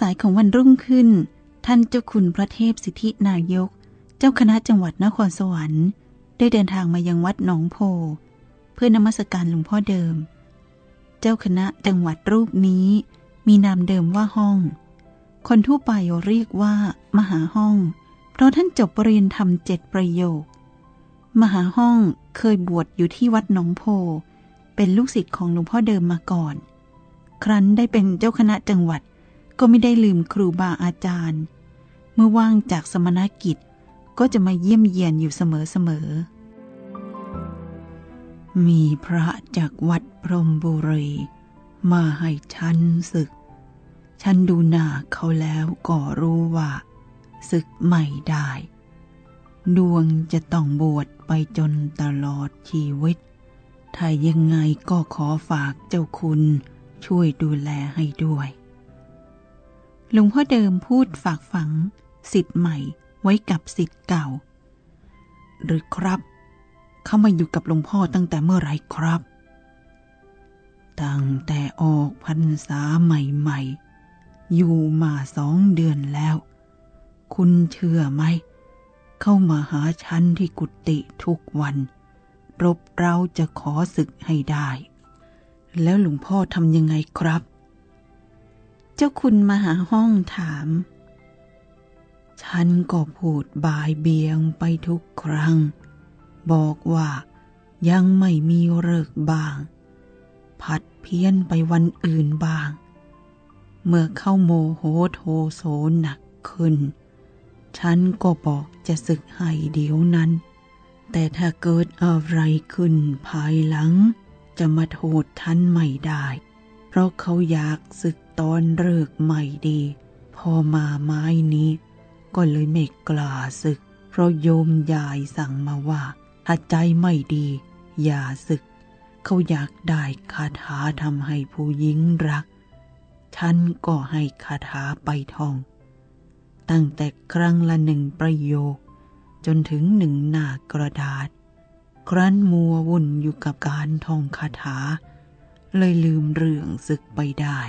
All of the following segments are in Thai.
สายของวันรุ่งขึ้น ท่านเจ้าคุณพระเทพสิทธินายก เจ้าคณะจังหวัดนครสวรรค์ ได้เดินทางมายังวัดหนองโพ เพื่อนมัสการหลวงพ่อเดิม เจ้าคณะจังหวัดรูปนี้ มีนามเดิมว่าห้อง คนทั่วไปเรียกว่า มหาห้อง เพราะท่านจบปรริญญาธรรมเจ็ดประโยค มหาห้องเคยบวชอยู่ที่วัดหนองโพ เป็นลูกศิษย์ของหลวงพ่อเดิมมาก่อน ครั้นได้เป็นเจ้าคณะจังหวัด ก็ไม่ได้ลืมครูบาอาจารย์ เมื่อว่างจากสมณกิจก็จะมาเยี่ยมเยียนอยู่เสมอๆ มีพระจากวัดพรมบุรีมาให้ฉันศึก ฉันดูหน้าเขาแล้วก็รู้ว่าศึกไม่ได้ ดวงจะต้องบวชไปจนตลอดชีวิต ถ้ายังไงก็ขอฝากเจ้าคุณช่วยดูแลให้ด้วย หลวงพ่อเดิมพูดฝากฝัง สิทธิ์ใหม่ไว้กับสิทธิ์เก่า หรือครับ เขามาอยู่กับหลวงพ่อตั้งแต่เมื่อไรครับ ตั้งแต่ออกพรรษาใหม่ๆ อยู่มาสองเดือนแล้ว คุณเชื่อไหม เข้ามาหาฉันที่กุฏิทุกวัน รบเราจะขอศึกให้ได้ แล้วหลวงพ่อทำยังไงครับ เจ้าคุณมาหาห้องถาม ฉันก็พูดบายเบียงไปทุกครั้ง บอกว่ายังไม่มีเลิกบ้าง ผัดเพี้ยนไปวันอื่นบ้าง เมื่อเข้าโมโหโทโสหนักขึ้น ฉันก็บอกจะศึกให้เดี๋ยวนั้น แต่ถ้าเกิดอะไรขึ้นภายหลัง จะมาโทษท่านไม่ได้ เพราะเขาอยากศึกตอนเลิกใหม่ดี พอมาไม้นี้ ก็เลยไม่กล้าศึก เพราะโยมยายสั่งมาว่า ถ้าใจไม่ดี อย่าศึก เขาอยากได้คาถาทำให้ผู้หญิงรัก ฉันก็ให้คาถาไปท่อง ตั้งแต่ครั้งละหนึ่งประโยค จนถึงหนึ่งหน้ากระดาษ ครั้นมัววุ่นอยู่กับการท่องคาถา เลยลืมเรื่องศึกไปได้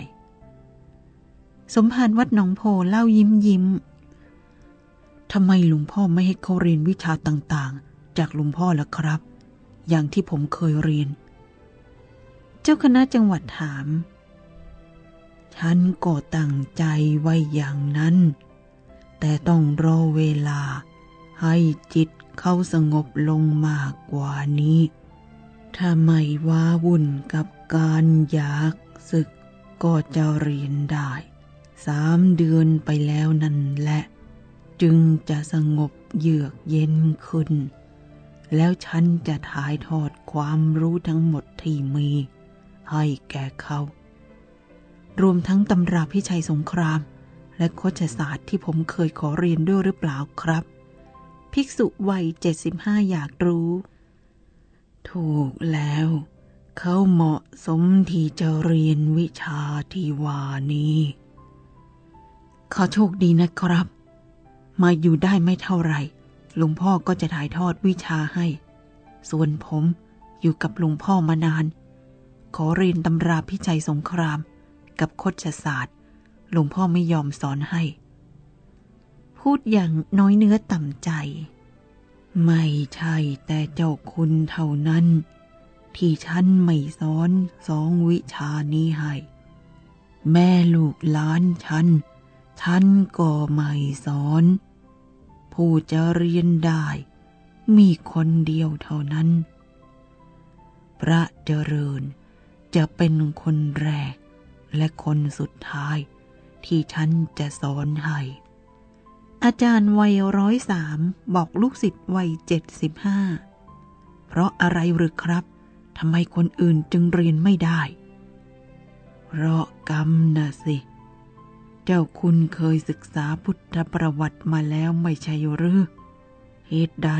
สมภารวัดหนองโพเล่ายิ้มยิ้มทำไมหลวงพ่อไม่ให้เขาเรียนวิชาต่างๆ จากหลวงพ่อล่ะครับ อย่างที่ผมเคยเรียน เจ้าคณะจังหวัดถาม ฉันก็ตั้งใจไว้อย่างนั้น แต่ต้องรอเวลาให้จิตเขาสงบลงมากกว่านี้ ถ้าไม่ว้าวุ่นกับการอยากศึกก็จะเรียนได้สามเดือนไปแล้วนั่นแหละ จึงจะสงบเยือกเย็นขึ้น แล้วฉันจะถ่ายทอดความรู้ทั้งหมดที่มี ให้แก่เขา รวมทั้งตำราพิชัยสงคราม และโคชศาสตร์ที่ผมเคยขอเรียนด้วยหรือเปล่าครับ ภิกษุวัยเจ็ดสิบห้าอยากรู้ ถูกแล้ว เขาเหมาะสมที่จะเรียนวิชาที่ว่านี้ ขอโชคดีนะครับ มาอยู่ได้ไม่เท่าไหร่ลุงพ่อก็จะถ่ายทอดวิชาให้ ส่วนผมอยู่กับลุงพ่อมานาน ขอเรียนตำราพิชัยสงคราม กับโคชศาสตร์ลุงพ่อไม่ยอมสอนให้ พูดอย่างน้อยเนื้อต่ำใจ ไม่ใช่แต่เจ้าคุณเท่านั้น ที่ฉันไม่สอนสองวิชานี้ให้ แม่ลูกหลานฉันท่านก็ไม่สอน ผู้จะเรียนได้ มีคนเดียวเท่านั้น พระเจริญจะเป็นคนแรกและคนสุดท้ายที่ฉันจะสอนให้ อาจารย์วัยร้อยสามบอกลูกศิษย์วัยเจ็ดสิบห้าเพราะอะไรหรือครับทำไมคนอื่นจึงเรียนไม่ได้ เพราะกรรมนะสิ เจ้าคุณเคยศึกษาพุทธประวัติมาแล้วไม่ใช่หรือเหตุใด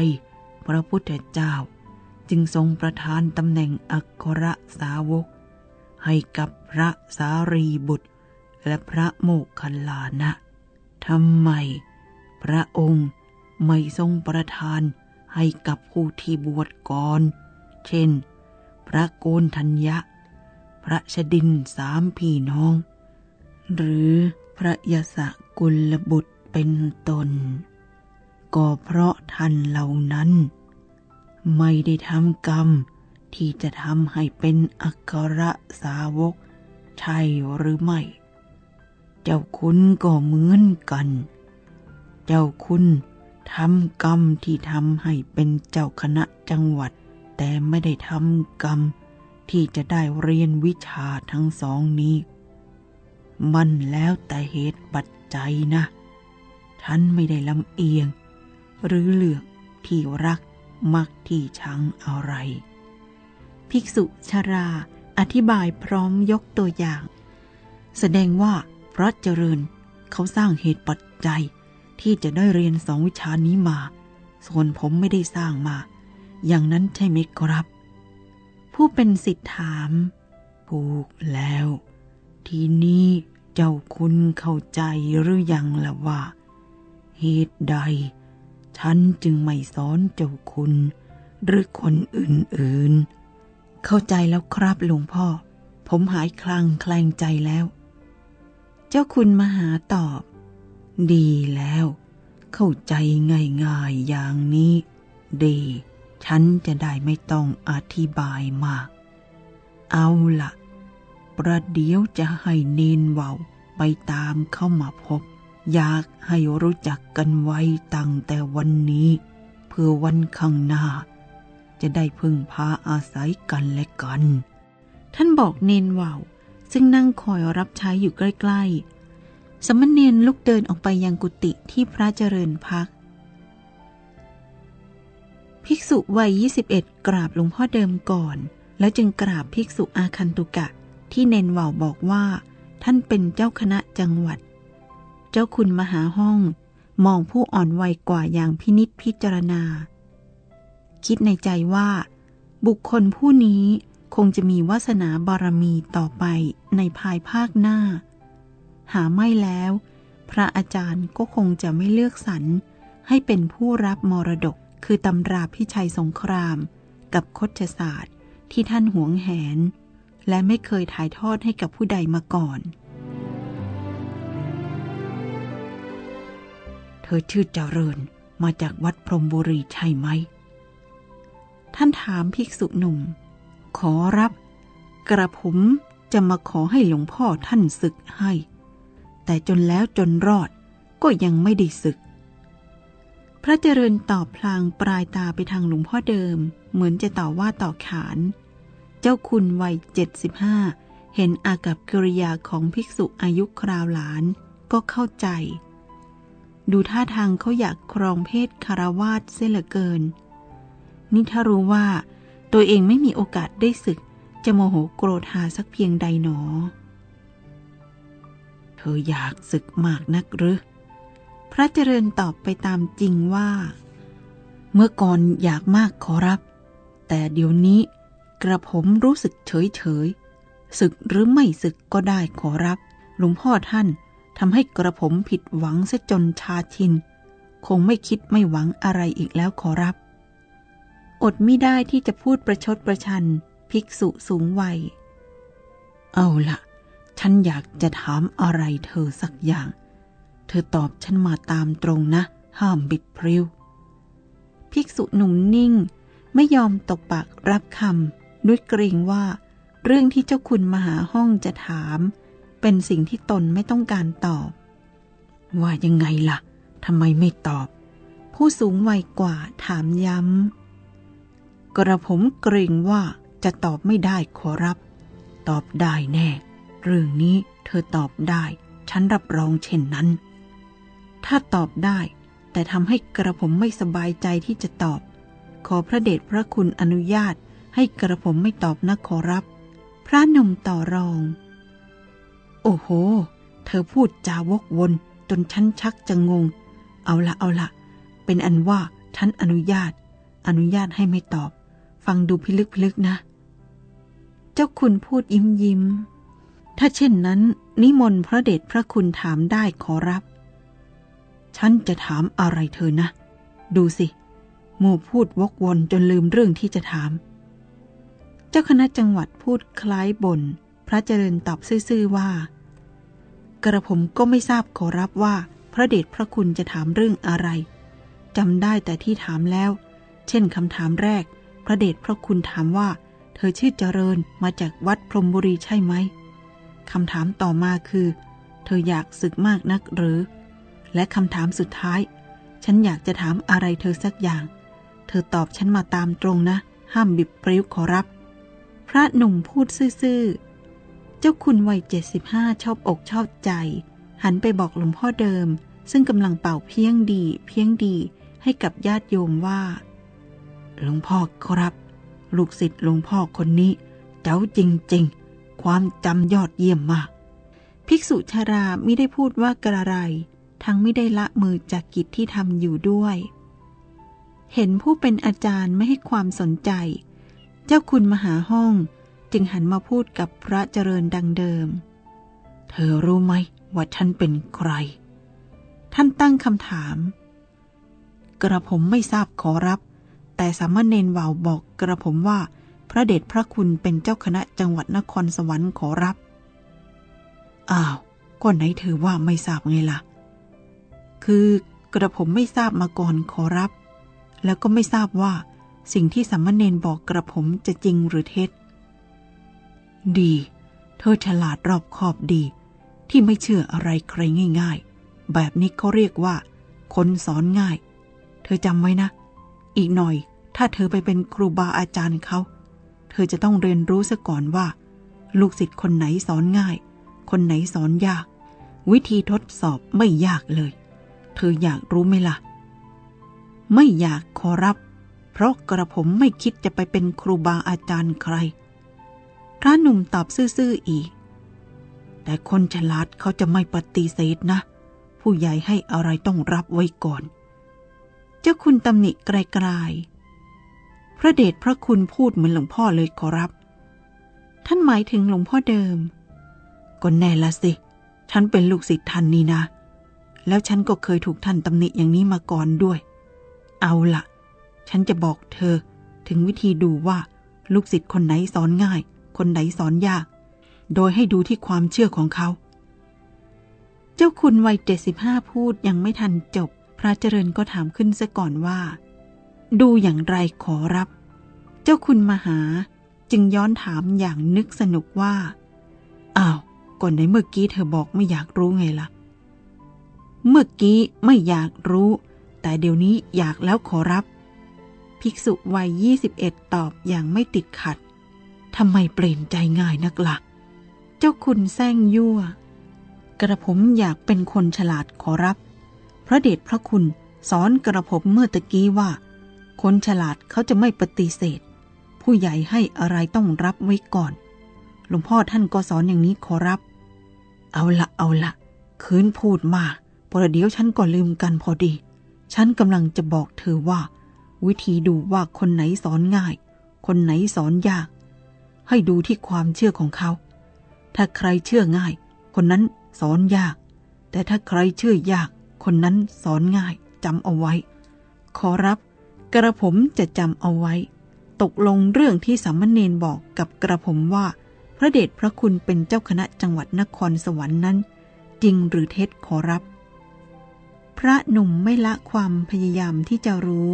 พระพุทธเจ้า จึงทรงประทานตำแหน่งอัครสาวก ให้กับพระสารีบุตร และพระโมคคัลลานะทำไม พระองค์ไม่ทรงประทานให้กับผู้ที่บวชก่อน เช่น พระโกนทัญญะ พระชดินสามพี่น้อง หรือพระยศกุลบุตรเป็นตน ก็เพราะท่านเหล่านั้น ไม่ได้ทำกรรมที่จะทำให้เป็นอัครสาวก ใช่หรือไม่ เจ้าคุณก็เหมือนกัน เจ้าคุณทำกรรมที่ทำให้เป็นเจ้าคณะจังหวัด แต่ไม่ได้ทำกรรม ที่จะได้เรียนวิชาทั้งสองนี้ มันแล้วแต่เหตุปัจจัยนะ ท่านไม่ได้ลำเอียง หรือเลือกที่รักมักที่ชังอะไร ภิกษุชราอธิบายพร้อมยกตัวอย่าง แสดงว่าพระเจริญเขาสร้างเหตุปัจจัย ที่จะได้เรียนสองวิชานี้มา ส่วนผมไม่ได้สร้างมา อย่างนั้นใช่ไหมครับ ผู้เป็นสิทธิถามถูกแล้ว ทีนี้เจ้าคุณเข้าใจหรือยังละว่า เหตุใด ฉันจึงไม่สอนเจ้าคุณ หรือคนอื่นๆ เข้าใจแล้วครับหลวงพ่อ ผมหายคลังแคลงใจแล้ว เจ้าคุณมหาตอบ ดีแล้ว เข้าใจง่ายๆอย่างนี้ ดี ฉันจะได้ไม่ต้องอธิบายมาก เอาละประเดี๋ยวจะให้เนนเวาไปตามเข้ามาพบ อยากให้รู้จักกันไว้ตั้งแต่วันนี้ เพื่อวันข้างหน้า จะได้พึ่งพาอาศัยกันและกัน ท่านบอกเนนเวาซึ่งนั่งคอยรับใช้อยู่ใกล้ๆ สมณเณรลุกเดินออกไปยังกุฏิที่พระเจริญพัก ภิกษุวัย 21 กราบหลวงพ่อเดิมก่อน แล้วจึงกราบภิกษุอาคันตุกะ ที่เนนเว่าบอกว่า ท่านเป็นเจ้าคณะจังหวัด เจ้าคุณมหาห้อง มองผู้อ่อนวัยกว่าอย่างพินิษพิจารณา คิดในใจว่า บุคคลผู้นี้คงจะมีวาสนาบารมีต่อไปในภายภาคหน้า หาไม่แล้ว พระอาจารย์ก็คงจะไม่เลือกสรรให้เป็นผู้รับมรดกคือตำราพิชัยสงคราม กับคดศาสตร์ที่ท่านหวงแหน และไม่เคยถ่ายทอดให้กับผู้ใดมาก่อน เธอชื่อเจริญมาจากวัดพรมบุรีใช่ไหม ท่านถามภิกษุหนุ่ม ขอรับ กระผมจะมาขอให้หลวงพ่อท่านศึกให้ แต่จนแล้วจนรอดก็ยังไม่ได้ศึก พระเจริญตอบพลางปลายตาไปทางหลวงพ่อเดิม เหมือนจะต่อว่าต่อขาน เจ้าคุณวัยเจ็ดสิบห้าเห็นอากับกิริยาของภิกษุอายุคราวหลานก็เข้าใจ ดูท่าทางเขาอยากครองเพศคารวาสเสียเหลือเกินนี่ถ้ารู้ว่า ตัวเองไม่มีโอกาสได้ศึกจะโมโหโกรธหาสักเพียงใดหนอ เธออยากศึกมากนักหรือ พระเจริญตอบไปตามจริงว่า เมื่อก่อนอยากมากขอรับ แต่เดี๋ยวนี้กระผมรู้สึกเฉยเฉยศึกหรือไม่ศึกก็ได้ขอรับ หลวงพ่อท่านทำให้กระผมผิดหวังซะจนชาชิน คงไม่คิดไม่หวังอะไรอีกแล้วขอรับ อดไม่ได้ที่จะพูดประชดประชัน ภิกษุสูงวัย เอาละ ฉันอยากจะถามอะไรเธอสักอย่าง เธอตอบฉันมาตามตรงนะ ห้ามบิดพริ้ว ภิกษุหนุ่มนิ่ง ไม่ยอมตกปากรับคำด้วยเกรงว่า เรื่องที่เจ้าคุณมหาห้องจะถาม เป็นสิ่งที่ตนไม่ต้องการตอบ ว่ายังไงละ่ะทำไมไม่ตอบ ผู้สูงวัยกว่าถามย้ำ กระผมเกรงว่าจะตอบไม่ได้ขอรับ ตอบได้แน่ เรื่องนี้เธอตอบได้ ฉันรับรองเช่นนั้น ถ้าตอบได้ แต่ทำให้กระผมไม่สบายใจที่จะตอบ ขอพระเดชพระคุณอนุญาตให้กระผมไม่ตอบนะขอรับ พระนมต่อรอง โอ้โห เธอพูดจาวกวนจนฉันชักจะงง เอาละเอาละ เป็นอันว่าฉันอนุญาต อนุญาตให้ไม่ตอบ ฟังดูพิลึกพิลึกนะ เจ้าคุณพูดยิ้มยิ้ม ถ้าเช่นนั้น นิมนต์พระเดชพระคุณถามได้ขอรับ ฉันจะถามอะไรเธอนะ ดูสิ โมพูดวกวนจนลืมเรื่องที่จะถาม เจ้าคณะจังหวัดพูดคล้ายบน่น พระเจริญตอบซื่อๆว่า กระผมก็ไม่ทราบขอรับว่า พระเดชพระคุณจะถามเรื่องอะไรจำได้แต่ที่ถามแล้ว เช่นคำถามแรก พระเดชพระคุณถามว่า เธอชื่อเจริญมาจากวัดพรมบุรีใช่ไหม คำถามต่อมาคือ เธออยากศึกมากนักหรือ และคำถามสุดท้าย ฉันอยากจะถามอะไรเธอสักอย่าง เธอตอบฉันมาตามตรงนะ ห้ามบิบปริ้วขอรับ พระหนุ่มพูดซื่อเจ้าคุณวัยเจ็ดสิบห้าชอบอกชอบใจ หันไปบอกหลวงพ่อเดิม ซึ่งกำลังเป่าเพียงดี เพียงดีให้กับญาติโยมว่า หลวงพ่อครับ ลูกศิษย์หลวงพ่อคนนี้ เจ้าจริงๆ ความจำยอดเยี่ยมมาก ภิกษุชาราไม่ได้พูดว่ากระไร ทั้งไม่ได้ละมือจากกิจที่ทำอยู่ด้วย เห็นผู้เป็นอาจารย์ไม่ให้ความสนใจ เจ้าคุณมหาห้องจึงหันมาพูดกับพระเจริญดังเดิม เธอรู้ไหมว่าฉันเป็นใคร ท่านตั้งคำถาม กระผมไม่ทราบขอรับ แต่สามเณรวาวบอกกระผมว่า พระเดชพระคุณเป็นเจ้าคณะจังหวัดนครสวรรค์ขอรับ อ้าวก็ไหนเธอว่าไม่ทราบไงล่ะ คือกระผมไม่ทราบมาก่อนขอรับ แล้วก็ไม่ทราบว่าสิ่งที่สามมเณรบอกกระผมจะจริงหรือเท็จ ดี เธอฉลาดรอบคอบดี ที่ไม่เชื่ออะไรใครง่าย ๆ แบบนี้เขาเรียกว่า คนสอนง่าย เธอจำไว้นะ อีกหน่อย ถ้าเธอไปเป็นครูบาอาจารย์เขา เธอจะต้องเรียนรู้ซะก่อนว่า ลูกศิษย์คนไหนสอนง่าย คนไหนสอนยาก วิธีทดสอบไม่ยากเลย เธออยากรู้ไหมละ่ะ ไม่อยากขอรับ เพราะกระผมไม่คิดจะไปเป็นครูบาอาจารย์ใคร พระหนุ่มตอบซื่อๆอีก แต่คนฉลาดเขาจะไม่ปฏิเสธนะ ผู้ใหญ่ให้อะไรต้องรับไว้ก่อน เจ้าคุณตำหนิไกลๆ พระเดชพระคุณพูดเหมือนหลวงพ่อเลยขอรับ ท่านหมายถึงหลวงพ่อเดิม ก็แน่ละสิ ฉันเป็นลูกศิษย์ท่านนี่นะ แล้วฉันก็เคยถูกท่านตำหนิอย่างนี้มาก่อนด้วย เอาละฉันจะบอกเธอถึงวิธีดูว่าลูกศิษย์คนไหนสอนง่าย คนไหนสอนยาก โดยให้ดูที่ความเชื่อของเขา เจ้าคุณวัยเจ็ดสิบห้าพูดยังไม่ทันจบ พระเจริญก็ถามขึ้นซะก่อนว่า ดูอย่างไรขอรับ เจ้าคุณมหาจึงย้อนถามอย่างนึกสนุกว่า อ้าว ก่อนในเมื่อกี้เธอบอกไม่อยากรู้ไงละ่ะ เมื่อกี้ไม่อยากรู้ แต่เดี๋ยวนี้อยากแล้วขอรับ ภิกษุวัยยี่สิบเอ็ดตอบอย่างไม่ติดขัด ทำไมเปลี่ยนใจง่ายนักละ่ะ เจ้าคุณแซงยั่ว กระผมอยากเป็นคนฉลาดขอรับ พระเดชพระคุณสอนกระผมเมื่อตะกี้ว่า คนฉลาดเขาจะไม่ปฏิเสธ ผู้ใหญ่ให้อะไรต้องรับไว้ก่อน หลวงพ่อท่านก็สอนอย่างนี้ขอรับ เอาละเอาละคืนพูดมาประเดี๋ยวฉันก็ลืมกันพอดี ฉันกำลังจะบอกเธอว่า วิธีดูว่าคนไหนสอนง่าย คนไหนสอนยาก ให้ดูที่ความเชื่อของเขา ถ้าใครเชื่อง่าย คนนั้นสอนยาก แต่ถ้าใครเชื่อยาก คนนั้นสอนง่ายจำเอาไว้ ขอรับ กระผมจะจำเอาไว้ ตกลงเรื่องที่สามเณรบอกกับกระผมว่า พระเดชพระคุณเป็นเจ้าคณะจังหวัดนครสวรรค์นั้น จริงหรือเท็จขอรับ พระหนุ่มไม่ละความพยายามที่จะรู้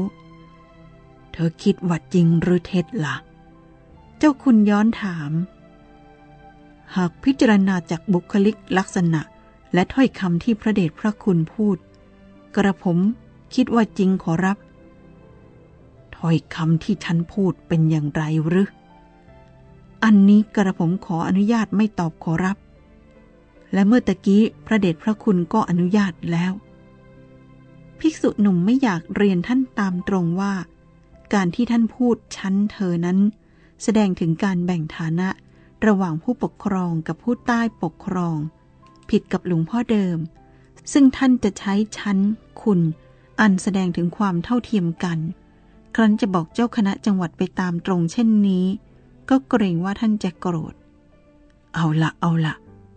เธอคิดว่าจริงหรือเท็จละ่ะ เจ้าคุณย้อนถาม หากพิจารณาจากบุคลิกลักษณะและถ้อยคำที่พระเดชพระคุณพูด กระผมคิดว่าจริงขอรับ อยคำที่ฉันพูดเป็นอย่างไรหรือ อันนี้กระผมขออนุญาตไม่ตอบขอรับ และเมื่อตะกี้พระเดชพระคุณก็อนุญาตแล้ว ภิกษุหนุ่มไม่อยากเรียนท่านตามตรงว่า การที่ท่านพูดชั้นเธอนั้น แสดงถึงการแบ่งฐานะระหว่างผู้ปกครองกับผู้ใต้ปกครอง ผิดกับหลวงพ่อเดิม ซึ่งท่านจะใช้ชั้นคุณ อันแสดงถึงความเท่าเทียมกัน ครั้นจะบอกเจ้าคณะจังหวัดไปตามตรงเช่นนี้ ก็เกรงว่าท่านจะโกรธ เอาละเอาละ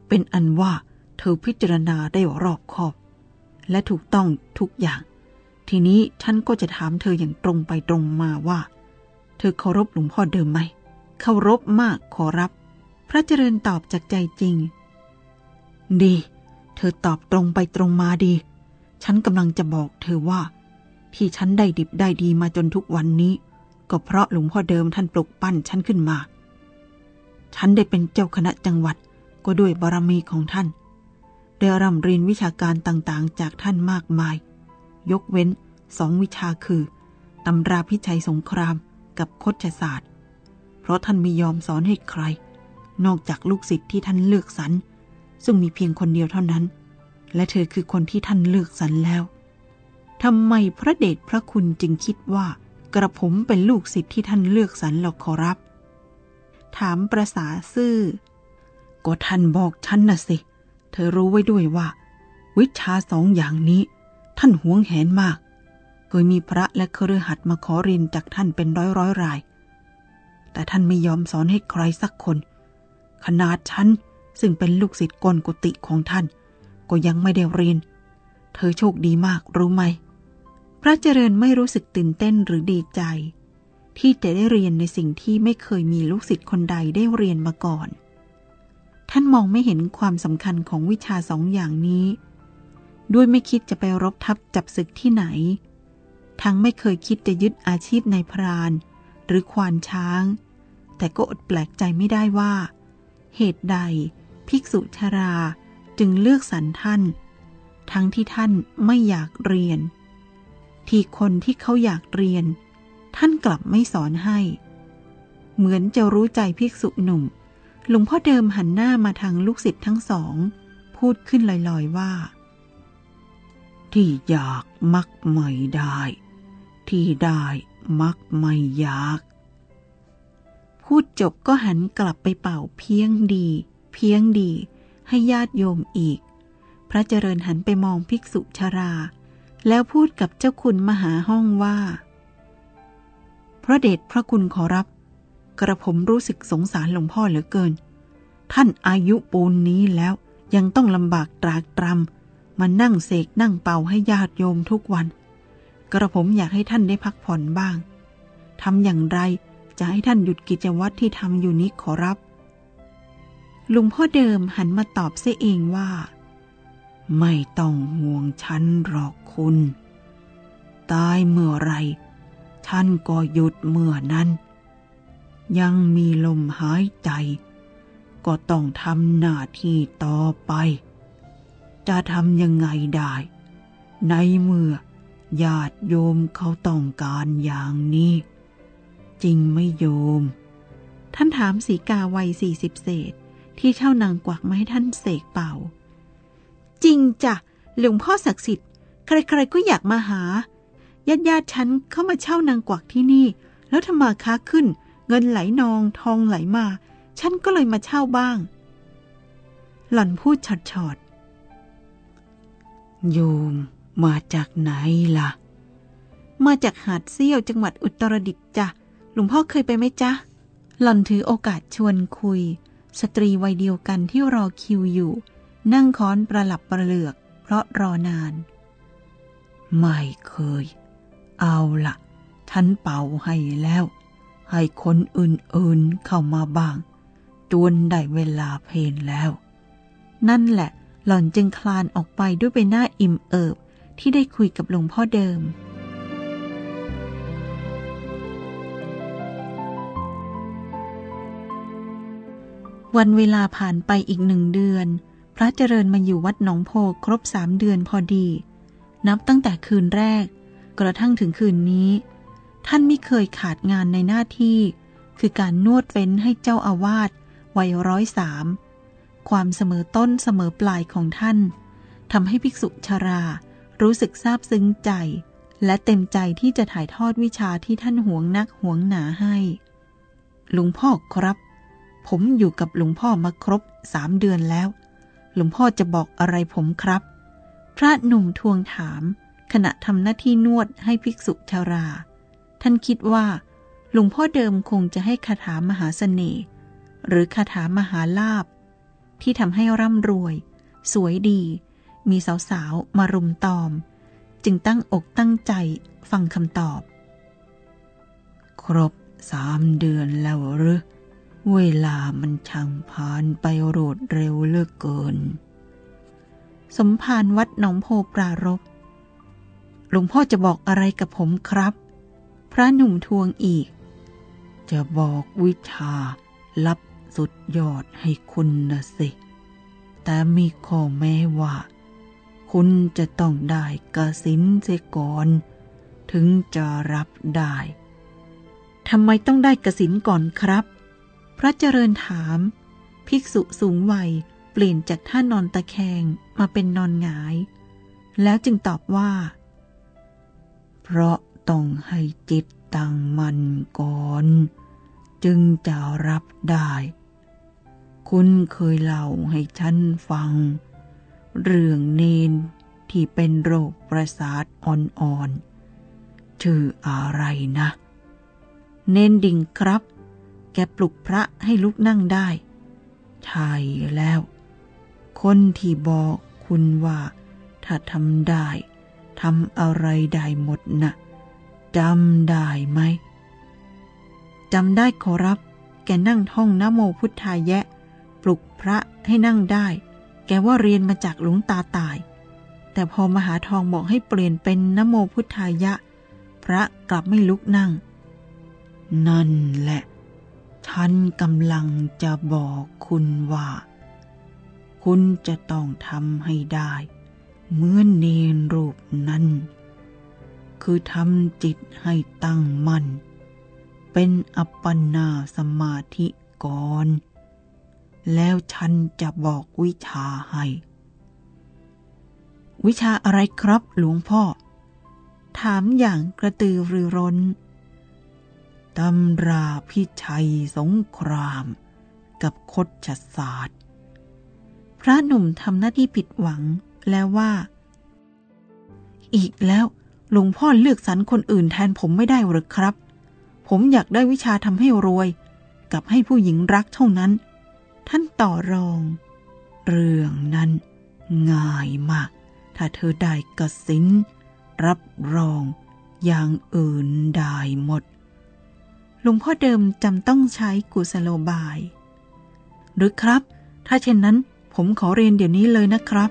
เป็นอันว่าเธอพิจารณาได้รอบคอบ และถูกต้องทุกอย่าง ทีนี้ฉันก็จะถามเธออย่างตรงไปตรงมาว่า เธอเคารพหลวงพ่อเดิมไหมเคารพมากขอรับ พระเจริญตอบจากใจจริง ดี เธอตอบตรงไปตรงมาดี ฉันกำลังจะบอกเธอว่า ที่ฉันได้ดิบได้ดีมาจนทุกวันนี้ ก็เพราะหลวงพ่อเดิมท่านปลุกปั้นฉันขึ้นมา ฉันได้เป็นเจ้าคณะจังหวัดก็ด้วยบารมีของท่าน ได้ร่ำเรียนวิชาการต่างๆ จากท่านมากมาย ยกเว้นสองวิชาคือตำราพิชัยสงครามกับคชศาสตร์ เพราะท่านไม่ยอมสอนให้ใคร นอกจากลูกศิษย์ที่ท่านเลือกสรรซึ่งมีเพียงคนเดียวเท่านั้น และเธอคือคนที่ท่านเลือกสรรแล้ว ทำไมพระเดชพระคุณจึงคิดว่ากระผมเป็นลูกศิษย์ที่ท่านเลือกสรรหรอกขอรับ ถามประสาซื่อ ก็ท่านบอกฉันนะสิ เธอรู้ไว้ด้วยว่า วิชาสองอย่างนี้ ท่านหวงแหนมาก เคยมีพระและเครือหัดมาขอเรียนจากท่านเป็นร้อยร้อยราย แต่ท่านไม่ยอมสอนให้ใครสักคน ขนาดฉันซึ่งเป็นลูกศิษย์กลกุติของท่าน ก็ยังไม่ได้เรียน เธอโชคดีมากรู้ไหม ระเจริญไม่รู้สึกตื่นเต้นหรือดีใจ ที่จะได้เรียนในสิ่งที่ไม่เคยมีลูกศิษย์คนใดได้เรียนมาก่อน ท่านมองไม่เห็นความสำคัญของวิชาสองอย่างนี้ ด้วยไม่คิดจะไปรบทับจับศึกที่ไหน ทั้งไม่เคยคิดจะยึดอาชีพในพราน หรือควานช้าง แต่ก็อดแปลกใจไม่ได้ว่า เหตุใด ภิกษุชราจึงเลือกสรรท่าน ทั้งที่ท่านไม่อยากเรียน ที่คนที่เขาอยากเรียน ท่านกลับไม่สอนให้ เหมือนจะรู้ใจภิกษุหนุ่ม หลวงพ่อเดิมหันหน้ามาทางลูกศิษย์ทั้งสอง พูดขึ้นลอยๆว่า ที่อยากมักไม่ได้ ที่ได้มักไม่ยาก พูดจบก็หันกลับไปเป่าเพียงดี เพียงดี ให้ญาติโยมอีก พระเจริญหันไปมองภิกษุชรา แล้วพูดกับเจ้าคุณมหาห้องว่า พระเดชพระคุณขอรับ กระผมรู้สึกสงสารหลวงพ่อเหลือเกิน ท่านอายุปูนนี้แล้วยังต้องลำบากตรากตรำมานั่งเสกนั่งเป่าให้ญาติโยมทุกวัน กระผมอยากให้ท่านได้พักผ่อนบ้างทำอย่างไรจะให้ท่านหยุดกิจวัตรที่ทำอยู่นี้ขอรับลุงพ่อเดิมหันมาตอบเสียเองว่า ไม่ต้องห่วงฉันหรอก คุณ ตายเมื่อไร ท่านก็หยุดเมื่อนั้น ยังมีลมหายใจ ก็ต้องทำหน้าที่ต่อไป จะทำยังไงได้ ในเมื่อญาติโยมเขาต้องการอย่างนี้ จริงไม่โยม ท่านถามสีกาวัยสี่สิบเศษที่เช่านางกวักมาให้ท่านเสกเป่า จริงจ้ะหลวงพ่อศักดิ์สิทธิ์ ใครๆก็อยากมาหาญาติญาติฉันเข้ามาเช่านางกวักที่นี่ แล้วทำมาค้าขึ้น เงินไหลนองทองไหลมา ฉันก็เลยมาเช่าบ้าง หล่อนพูดฉอดๆโยมมาจากไหนล่ะ มาจากหาดเซี่ยวจังหวัดอุตรดิตถ์จ้ะหลวงพ่อเคยไปไหมจ๊ะ หล่อนถือโอกาสชวนคุย สตรีวัยเดียวกันที่รอคิวอยู่ นั่งค้อนประหลับประเหลือก เพราะรอนาน ไม่เคย เอาละฉันเป่าให้แล้ว ให้คนอื่นๆเข้ามาบ้าง จวนได้เวลาเพลนแล้ว นั่นแหละ หล่อนจึงคลานออกไปด้วยใบหน้าอิ่มเอิบที่ได้คุยกับหลวงพ่อเดิมวันเวลาผ่านไปอีกหนึ่งเดือน พระเจริญมาอยู่วัดหนองโพครบสามเดือนพอดี นับตั้งแต่คืนแรก กระทั่งถึงคืนนี้ ท่านไม่เคยขาดงานในหน้าที่ คือการนวดเฟ้นให้เจ้าอาวาสวัยร้อยสามความเสมอต้นเสมอปลายของท่านทำให้ภิกษุชารารู้สึกซาบซึ้งใจ และเต็มใจที่จะถ่ายทอดวิชาที่ท่านหวงนักหวงหนาให้ หลวงพ่อครับ ผมอยู่กับหลวงพ่อมาครบสามเดือนแล้ว หลวงพ่อจะบอกอะไรผมครับ พระหนุ่มทวงถาม ขณะทำหน้าที่นวดให้ภิกษุชารา ท่านคิดว่า หลวงพ่อเดิมคงจะให้คาถามหาสเสน่ห์หรือคาถามหาลาบ ที่ทำให้ร่ำรวย สวยดี มีสาวๆ มารุมตอม จึงตั้งอกตั้งใจฟังคำตอบ ครบสามเดือนแล้วหรือเวลามันช่างผ่านไปโรดเร็วเหลือเกิน สมภารวัดหนองโพปรารบหลวงพ่อจะบอกอะไรกับผมครับ พระหนุ่มทวงอีก จะบอกวิชาลับสุดยอดให้คุณนะสิ แต่มีข้อแม้ว่า คุณจะต้องได้กสินเสียก่อน ถึงจะรับได้ทำไมต้องได้กสินก่อนครับ พระเจริญถาม ภิกษุสูงวัย ลี่ยนจากท่านอนตะแคงมาเป็นนอนหงาย แล้วจึงตอบว่า เพราะต้องให้จิตตั้งมันก่อน จึงจะรับได้ คุณเคยเล่าให้ฉันฟัง เรื่องเนนที่เป็นโรคประสาทอ่อนๆ ชื่ออะไรนะ เนนดิ่งครับ แกปลุกพระให้ลุกนั่งได้ ใช่แล้ว คนที่บอกคุณว่า ถ้าทำได้ทำอะไรได้หมดนะจำได้ไหมจำได้ขอรับ แกนั่งท่องนโมพุทธายะ ปลุกพระให้นั่งได้ แกว่าเรียนมาจากหลวงตาตาย แต่พอมหาทองบอกให้เปลี่ยนเป็นนโมพุทธายะ พระกลับไม่ลุกนั่ง นั่นแหละ ฉันกำลังจะบอกคุณว่า คุณจะต้องทำให้ได้เหมือนเนรรูปนั้น คือทำจิตให้ตั้งมัน่น เป็นอัปปนาสมาธิก่อน แล้วฉันจะบอกวิชาให้ วิชาอะไรครับหลวงพ่อ ถามอย่างกระตือรือร้นตำราพิชัยสงครามกับคดชศาสตร์ พระหนุ่มทำหน้าที่ผิดหวังแล้วว่า อีกแล้วหลวงพ่อเลือกสรรคนอื่นแทนผมไม่ได้หรือครับ ผมอยากได้วิชาทำให้รวย กับให้ผู้หญิงรักเท่านั้น ท่านต่อรอง เรื่องนั้นง่ายมาก ถ้าเธอได้กสินรับรองอย่างอื่นได้หมด หลวงพ่อเดิมจำต้องใช้กุศโลบาย หรือครับ ถ้าเช่นนั้น ผมขอเรียนเดี๋ยวนี้เลยนะครับ